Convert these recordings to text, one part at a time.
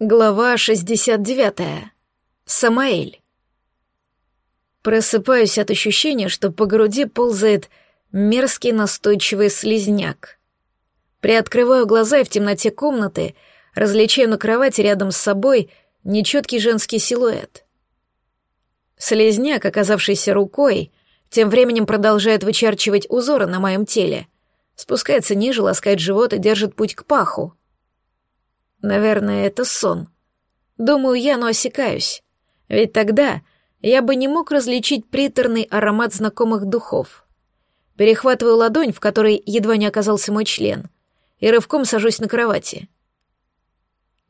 Глава 69. Самаэль. Просыпаюсь от ощущения, что по груди ползает мерзкий настойчивый слизняк. Приоткрываю глаза и в темноте комнаты различаю на кровати рядом с собой нечеткий женский силуэт. Слизняк, оказавшийся рукой, тем временем продолжает вычерчивать узоры на моем теле, спускается ниже, ласкает живот и держит путь к паху. Наверное, это сон. Думаю я, но осекаюсь. Ведь тогда я бы не мог различить приторный аромат знакомых духов. Перехватываю ладонь, в которой едва не оказался мой член, и рывком сажусь на кровати.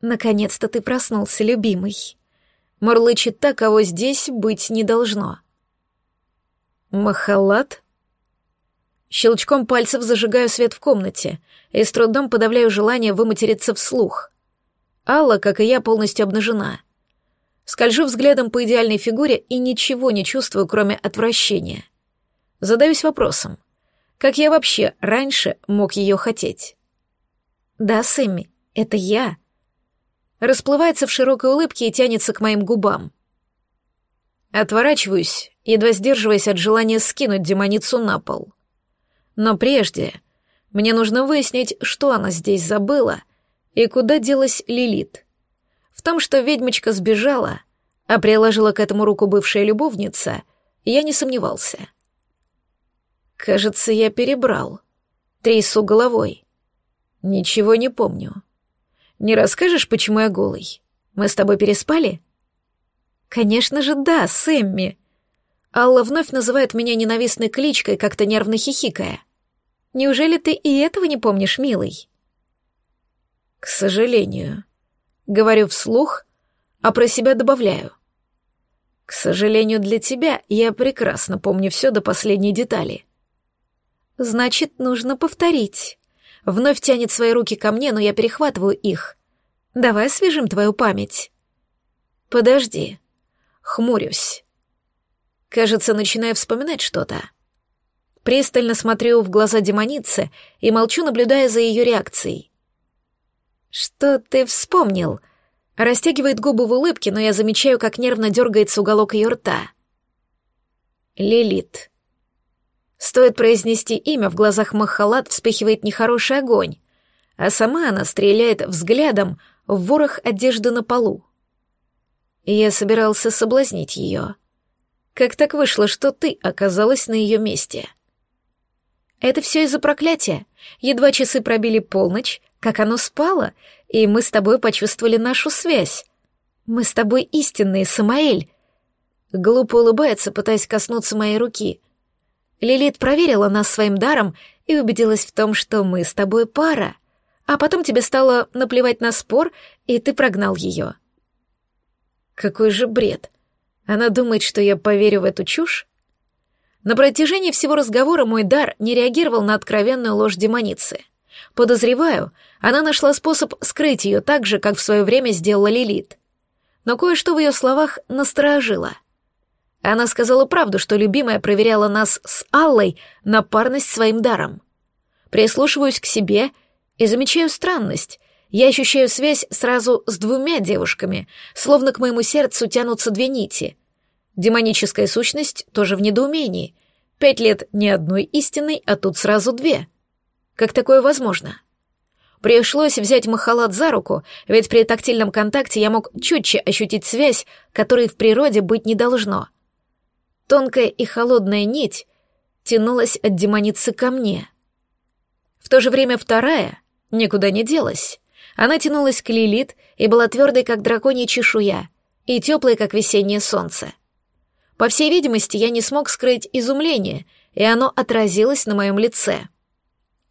«Наконец-то ты проснулся, любимый», — мурлычет так, кого здесь быть не должно. «Махалат?» Щелчком пальцев зажигаю свет в комнате и с трудом подавляю желание выматериться вслух. Алла, как и я, полностью обнажена. Скольжу взглядом по идеальной фигуре и ничего не чувствую, кроме отвращения. Задаюсь вопросом, как я вообще раньше мог ее хотеть? Да, Сэмми, это я. Расплывается в широкой улыбке и тянется к моим губам. Отворачиваюсь, едва сдерживаясь от желания скинуть демоницу на пол. Но прежде мне нужно выяснить, что она здесь забыла и куда делась Лилит? В том, что ведьмочка сбежала, а приложила к этому руку бывшая любовница, я не сомневался. Кажется, я перебрал. Трясу головой. Ничего не помню. Не расскажешь, почему я голый? Мы с тобой переспали? Конечно же, да, Сэмми. Алла вновь называет меня ненавистной кличкой, как-то нервно хихикая. Неужели ты и этого не помнишь, милый? К сожалению. Говорю вслух, а про себя добавляю. К сожалению для тебя, я прекрасно помню все до последней детали. Значит, нужно повторить. Вновь тянет свои руки ко мне, но я перехватываю их. Давай освежим твою память. Подожди. Хмурюсь. Кажется, начинаю вспоминать что-то. Пристально смотрю в глаза демоницы и молчу, наблюдая за ее реакцией. «Что ты вспомнил?» Растягивает губы в улыбке, но я замечаю, как нервно дергается уголок ее рта. Лилит. Стоит произнести имя, в глазах Махалат вспыхивает нехороший огонь, а сама она стреляет взглядом в ворох одежды на полу. Я собирался соблазнить ее. Как так вышло, что ты оказалась на ее месте?» Это все из-за проклятия. Едва часы пробили полночь, как оно спало, и мы с тобой почувствовали нашу связь. Мы с тобой истинные, Самаэль. Глупо улыбается, пытаясь коснуться моей руки. Лилит проверила нас своим даром и убедилась в том, что мы с тобой пара. А потом тебе стало наплевать на спор, и ты прогнал ее. Какой же бред. Она думает, что я поверю в эту чушь? На протяжении всего разговора мой дар не реагировал на откровенную ложь демоницы. Подозреваю, она нашла способ скрыть ее так же, как в свое время сделала Лилит. Но кое-что в ее словах насторожило. Она сказала правду, что любимая проверяла нас с Аллой на парность своим даром. Прислушиваюсь к себе и замечаю странность. Я ощущаю связь сразу с двумя девушками, словно к моему сердцу тянутся две нити. Демоническая сущность тоже в недоумении. Пять лет ни одной истинной, а тут сразу две. Как такое возможно? Пришлось взять Махалат за руку, ведь при тактильном контакте я мог четче ощутить связь, которой в природе быть не должно. Тонкая и холодная нить тянулась от демоницы ко мне. В то же время вторая никуда не делась. Она тянулась к Лилит и была твердой, как драконья чешуя, и теплой, как весеннее солнце. По всей видимости, я не смог скрыть изумление, и оно отразилось на моем лице.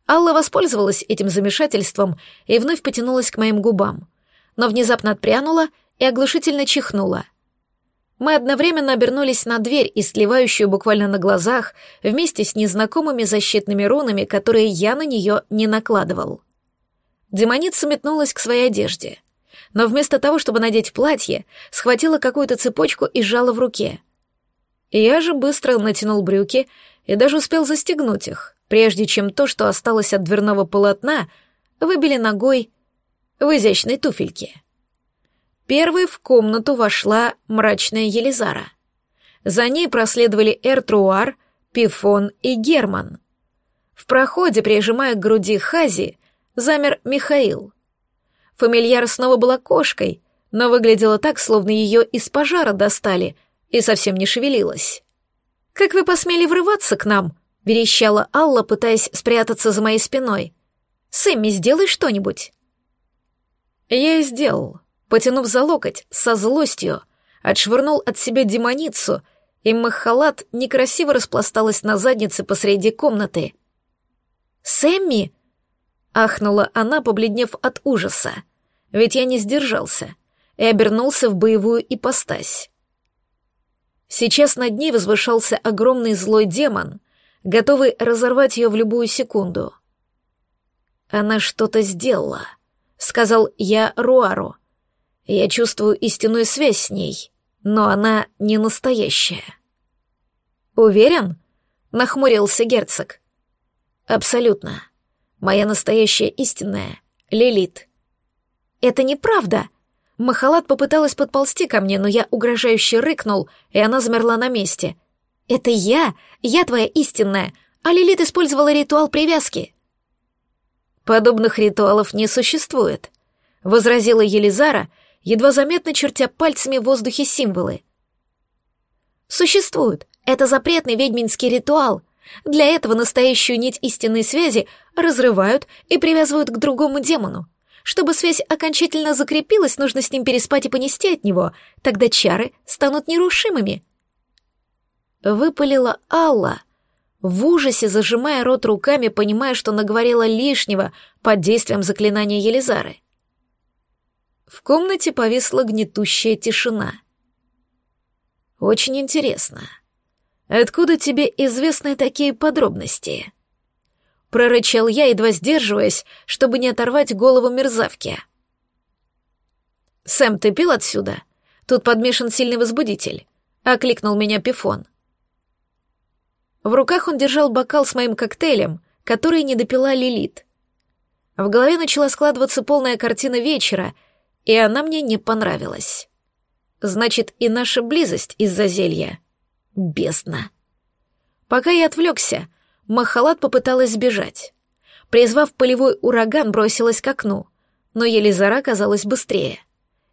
Алла воспользовалась этим замешательством и вновь потянулась к моим губам, но внезапно отпрянула и оглушительно чихнула. Мы одновременно обернулись на дверь, и сливающую буквально на глазах, вместе с незнакомыми защитными рунами, которые я на нее не накладывал. Демоница метнулась к своей одежде, но вместо того, чтобы надеть платье, схватила какую-то цепочку и сжала в руке — я же быстро натянул брюки и даже успел застегнуть их, прежде чем то, что осталось от дверного полотна, выбили ногой в изящной туфельке. Первой в комнату вошла мрачная Елизара. За ней проследовали Эртруар, Пифон и Герман. В проходе, прижимая к груди Хази, замер Михаил. Фамильяр снова была кошкой, но выглядела так, словно ее из пожара достали, и совсем не шевелилась. «Как вы посмели врываться к нам?» — верещала Алла, пытаясь спрятаться за моей спиной. «Сэмми, сделай что-нибудь!» Я и сделал, потянув за локоть, со злостью, отшвырнул от себя демоницу, и махалат некрасиво распласталась на заднице посреди комнаты. «Сэмми!» — ахнула она, побледнев от ужаса, ведь я не сдержался и обернулся в боевую ипостась. Сейчас над ней возвышался огромный злой демон, готовый разорвать ее в любую секунду. Она что-то сделала —— сказал я Руару. «Я чувствую истинную связь с ней, но она не настоящая». «Уверен?» — нахмурился герцог. «Абсолютно. Моя настоящая истинная — Лилит». «Это неправда!» Махалат попыталась подползти ко мне, но я угрожающе рыкнул, и она замерла на месте. «Это я! Я твоя истинная! А Лилит использовала ритуал привязки!» Подобных ритуалов не существует, возразила Елизара, едва заметно чертя пальцами в воздухе символы. Существует. Это запретный ведьминский ритуал. Для этого настоящую нить истинной связи разрывают и привязывают к другому демону. Чтобы связь окончательно закрепилась, нужно с ним переспать и понести от него, тогда чары станут нерушимыми. Выпалила Алла, в ужасе зажимая рот руками, понимая, что наговорила лишнего под действием заклинания Елизары. В комнате повисла гнетущая тишина. «Очень интересно. Откуда тебе известны такие подробности?» Прорычал я, едва сдерживаясь, чтобы не оторвать голову мерзавки. «Сэм, ты пил отсюда? Тут подмешан сильный возбудитель», — окликнул меня Пифон. — в руках он держал бокал с моим коктейлем, который не допила Лилит. В голове начала складываться полная картина вечера, и она мне не понравилась. Значит, и наша близость из-за зелья. Бесна. Пока я отвлекся, Махалат попыталась сбежать. Призвав полевой ураган, бросилась к окну, но Елизара казалась быстрее.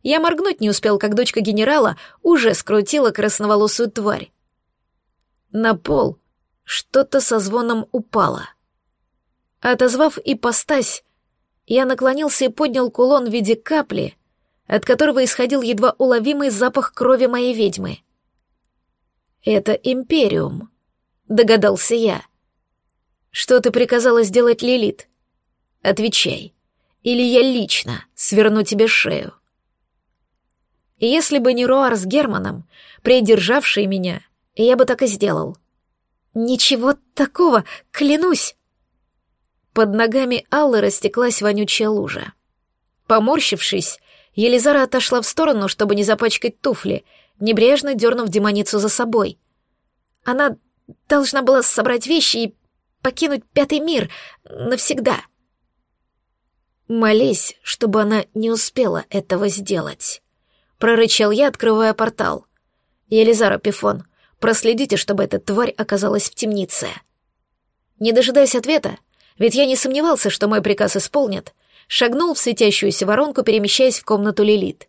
Я моргнуть не успел, как дочка генерала уже скрутила красноволосую тварь. На пол что-то со звоном упало. Отозвав ипостась, я наклонился и поднял кулон в виде капли, от которого исходил едва уловимый запах крови моей ведьмы. «Это Империум», — догадался я. «Что ты приказала сделать, Лилит? Отвечай, или я лично сверну тебе шею». Если бы не Руар с Германом, придержавшие меня, я бы так и сделал — «Ничего такого, клянусь!» Под ногами Аллы растеклась вонючая лужа. Поморщившись, Елизара отошла в сторону, чтобы не запачкать туфли, небрежно дернув демоницу за собой. Она должна была собрать вещи и покинуть пятый мир навсегда. Молись, чтобы она не успела этого сделать. Прорычал я, открывая портал. Елизара Пифон, Проследите, чтобы эта тварь оказалась в темнице. Не дожидаясь ответа, ведь я не сомневался, что мой приказ исполнят, шагнул в светящуюся воронку, перемещаясь в комнату Лилит.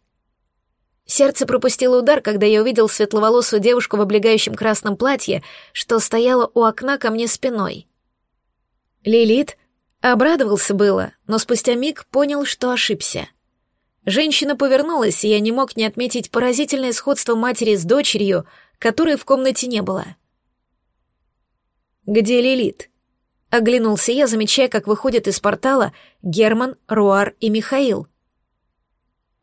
Сердце пропустило удар, когда я увидел светловолосую девушку в облегающем красном платье, что стояла у окна ко мне спиной. Лилит обрадовался было, но спустя миг понял, что ошибся. Женщина повернулась, и я не мог не отметить поразительное сходство матери с дочерью — которой в комнате не было. «Где Лилит?» — оглянулся я, замечая, как выходят из портала Герман, Руар и Михаил.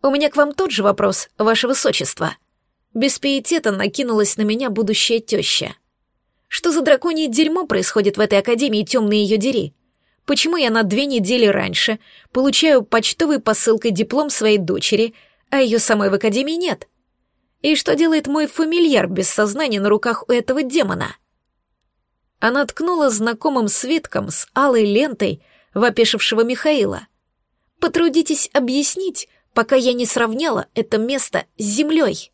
«У меня к вам тот же вопрос, ваше высочество». Без пиетета накинулась на меня будущая теща. «Что за драконье дерьмо происходит в этой академии темные ее дери?» Почему я на две недели раньше получаю почтовой посылкой диплом своей дочери, а ее самой в академии нет? И что делает мой фамильяр без сознания на руках у этого демона? Она ткнула знакомым свитком с алой лентой в Михаила. «Потрудитесь объяснить, пока я не сравняла это место с землей.